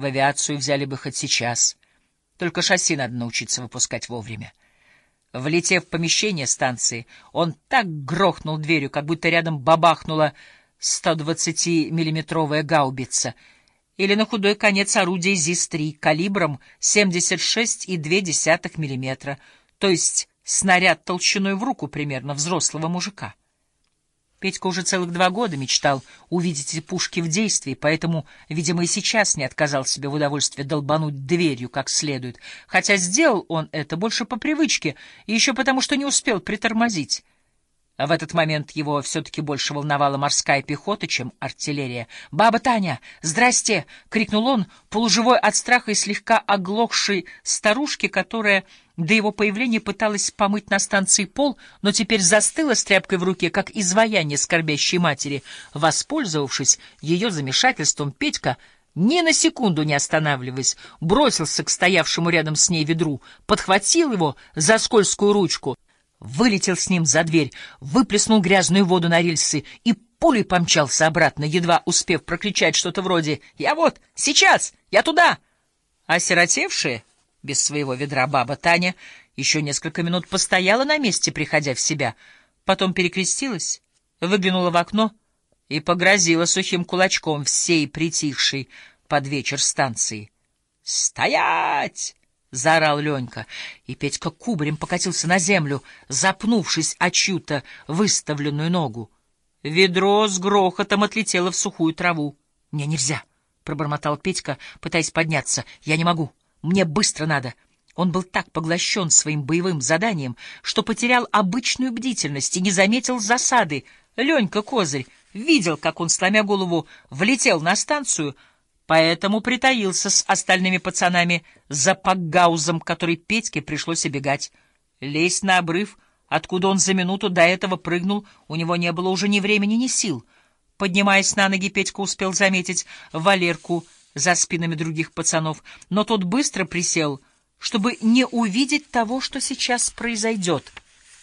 В авиацию взяли бы хоть сейчас. Только шасси надо научиться выпускать вовремя. Влетев в помещение станции, он так грохнул дверью, как будто рядом бабахнула 120-миллиметровая гаубица или на худой конец орудия ЗИС-3 калибром 76,2 мм, то есть снаряд толщиной в руку примерно взрослого мужика. Петька уже целых два года мечтал увидеть эти пушки в действии, поэтому, видимо, и сейчас не отказал себе в удовольствии долбануть дверью как следует, хотя сделал он это больше по привычке и еще потому, что не успел притормозить. А в этот момент его все-таки больше волновала морская пехота, чем артиллерия. «Баба Таня! Здрасте!» — крикнул он, полуживой от страха и слегка оглохшей старушке, которая до его появления пыталась помыть на станции пол, но теперь застыла с тряпкой в руке, как изваяние скорбящей матери. Воспользовавшись ее замешательством, Петька ни на секунду не останавливаясь, бросился к стоявшему рядом с ней ведру, подхватил его за скользкую ручку — вылетел с ним за дверь, выплеснул грязную воду на рельсы и пулей помчался обратно, едва успев прокричать что-то вроде «Я вот, сейчас, я туда!» Осиротевшая, без своего ведра баба Таня, еще несколько минут постояла на месте, приходя в себя, потом перекрестилась, выглянула в окно и погрозила сухим кулачком всей притихшей под вечер станции. «Стоять!» — заорал Ленька, и Петька кубарем покатился на землю, запнувшись о чью-то выставленную ногу. Ведро с грохотом отлетело в сухую траву. — Мне нельзя, — пробормотал Петька, пытаясь подняться. — Я не могу. Мне быстро надо. Он был так поглощен своим боевым заданием, что потерял обычную бдительность и не заметил засады. Ленька Козырь видел, как он, сломя голову, влетел на станцию — поэтому притаился с остальными пацанами за пакгаузом, который Петьке пришлось обегать. Лезть на обрыв, откуда он за минуту до этого прыгнул, у него не было уже ни времени, ни сил. Поднимаясь на ноги, Петька успел заметить Валерку за спинами других пацанов, но тот быстро присел, чтобы не увидеть того, что сейчас произойдет.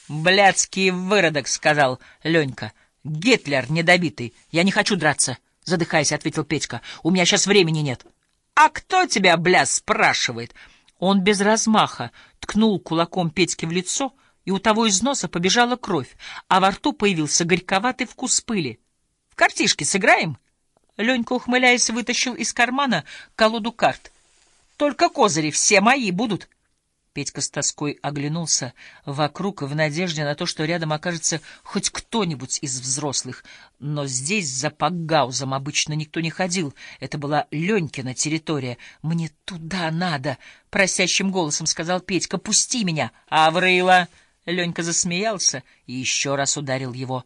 «Блядский выродок», — сказал Ленька. «Гитлер недобитый. Я не хочу драться» задыхаясь, ответил Петька. У меня сейчас времени нет. А кто тебя, бля, спрашивает? Он без размаха ткнул кулаком Петьке в лицо, и у того из носа побежала кровь, а во рту появился горьковатый вкус пыли. В картишки сыграем? Ленька, ухмыляясь, вытащил из кармана колоду карт. Только козыри все мои будут. Петька с тоской оглянулся вокруг в надежде на то, что рядом окажется хоть кто-нибудь из взрослых. Но здесь, за Пакгаузом, обычно никто не ходил. Это была Ленькина территория. «Мне туда надо!» — просящим голосом сказал Петька. «Пусти меня!» «Аврыла!» Ленька засмеялся и еще раз ударил его.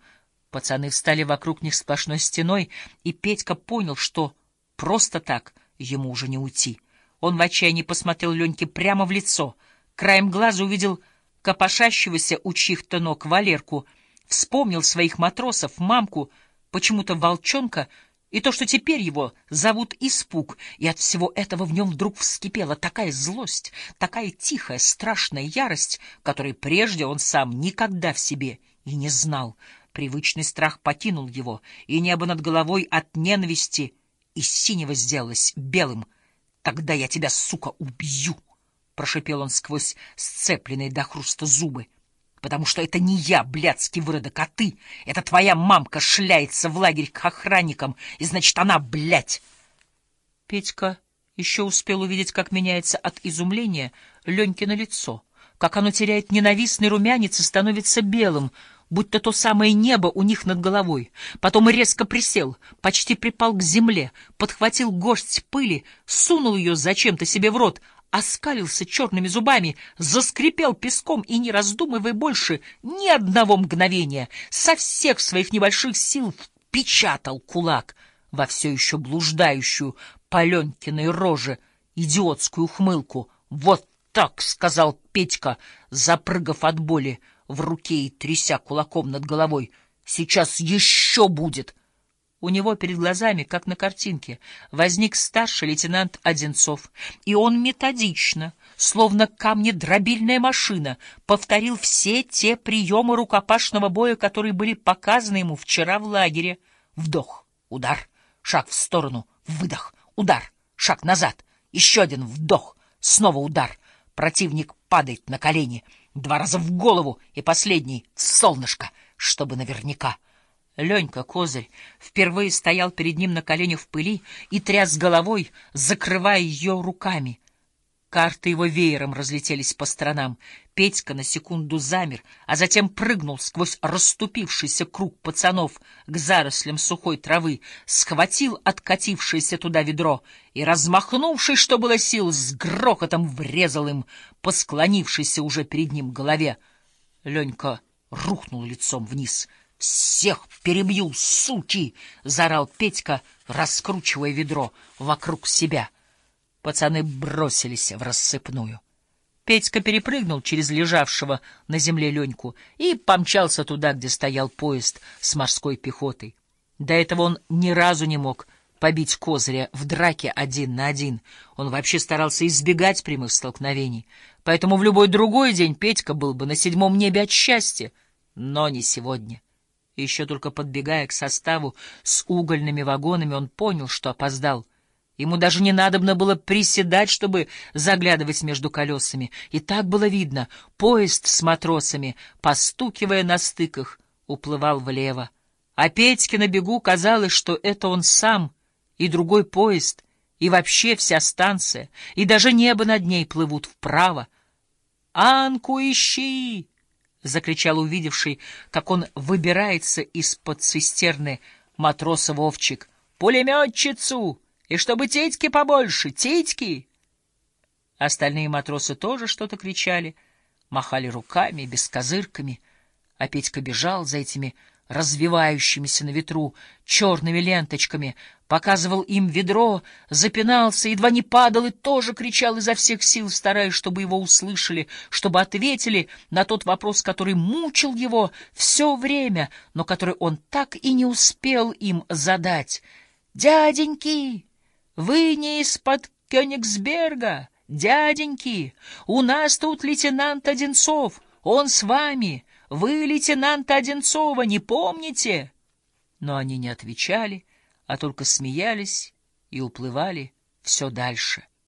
Пацаны встали вокруг них сплошной стеной, и Петька понял, что просто так ему уже не уйти. Он в отчаянии посмотрел Леньке прямо в лицо — Краем глаза увидел копошащегося у чьих-то ног Валерку, вспомнил своих матросов, мамку, почему-то волчонка, и то, что теперь его зовут Испуг, и от всего этого в нем вдруг вскипела такая злость, такая тихая, страшная ярость, которой прежде он сам никогда в себе и не знал. Привычный страх покинул его, и небо над головой от ненависти из синего сделалось белым. «Тогда я тебя, сука, убью!» — прошипел он сквозь сцепленные до хруста зубы. — Потому что это не я, блядский выродок, а ты. Это твоя мамка шляется в лагерь к охранникам, и значит, она, блядь. Петька еще успел увидеть, как меняется от изумления Ленькино лицо, как оно теряет ненавистный румянец и становится белым, будто то самое небо у них над головой. Потом резко присел, почти припал к земле, подхватил горсть пыли, сунул ее зачем-то себе в рот, оскалился черными зубами, заскрипел песком и, не раздумывая больше ни одного мгновения, со всех своих небольших сил впечатал кулак во все еще блуждающую по Ленькиной роже идиотскую ухмылку. «Вот так!» — сказал Петька, запрыгав от боли в руке и тряся кулаком над головой. «Сейчас еще будет!» У него перед глазами, как на картинке, возник старший лейтенант Одинцов, и он методично, словно камнедробильная машина, повторил все те приемы рукопашного боя, которые были показаны ему вчера в лагере. Вдох, удар, шаг в сторону, выдох, удар, Шаг назад, еще один вдох, снова удар. Противник падает на колени, два раза в голову и последний — в солнышко, чтобы наверняка. Ленька Козырь впервые стоял перед ним на коленях в пыли и тряс головой, закрывая ее руками. Карты его веером разлетелись по сторонам. Петька на секунду замер, а затем прыгнул сквозь расступившийся круг пацанов к зарослям сухой травы, схватил откатившееся туда ведро и, размахнувшись, что было сил, с грохотом врезал им по склонившейся уже перед ним голове. Ленька рухнул лицом вниз. «Всех перебью, суки!» — заорал Петька, раскручивая ведро вокруг себя — Пацаны бросились в рассыпную. Петька перепрыгнул через лежавшего на земле Леньку и помчался туда, где стоял поезд с морской пехотой. До этого он ни разу не мог побить козыря в драке один на один. Он вообще старался избегать прямых столкновений. Поэтому в любой другой день Петька был бы на седьмом небе от счастья. Но не сегодня. Еще только подбегая к составу с угольными вагонами, он понял, что опоздал. Ему даже не надобно было приседать, чтобы заглядывать между колесами. И так было видно, поезд с матросами, постукивая на стыках, уплывал влево. А Петьке на бегу казалось, что это он сам, и другой поезд, и вообще вся станция, и даже небо над ней плывут вправо. «Анку ищи!» — закричал увидевший, как он выбирается из-под цистерны матроса Вовчик. «Пулеметчицу!» И чтобы титьки побольше, титьки! Остальные матросы тоже что-то кричали, махали руками, бескозырками, а Петька бежал за этими развивающимися на ветру черными ленточками, показывал им ведро, запинался, едва не падал и тоже кричал изо всех сил, стараясь, чтобы его услышали, чтобы ответили на тот вопрос, который мучил его все время, но который он так и не успел им задать. «Дяденьки!» Вы не из-под Кёнигсберга, дяденьки. У нас тут лейтенант Одинцов. Он с вами. Вы лейтенанта Одинцова, не помните? Но они не отвечали, а только смеялись и уплывали все дальше.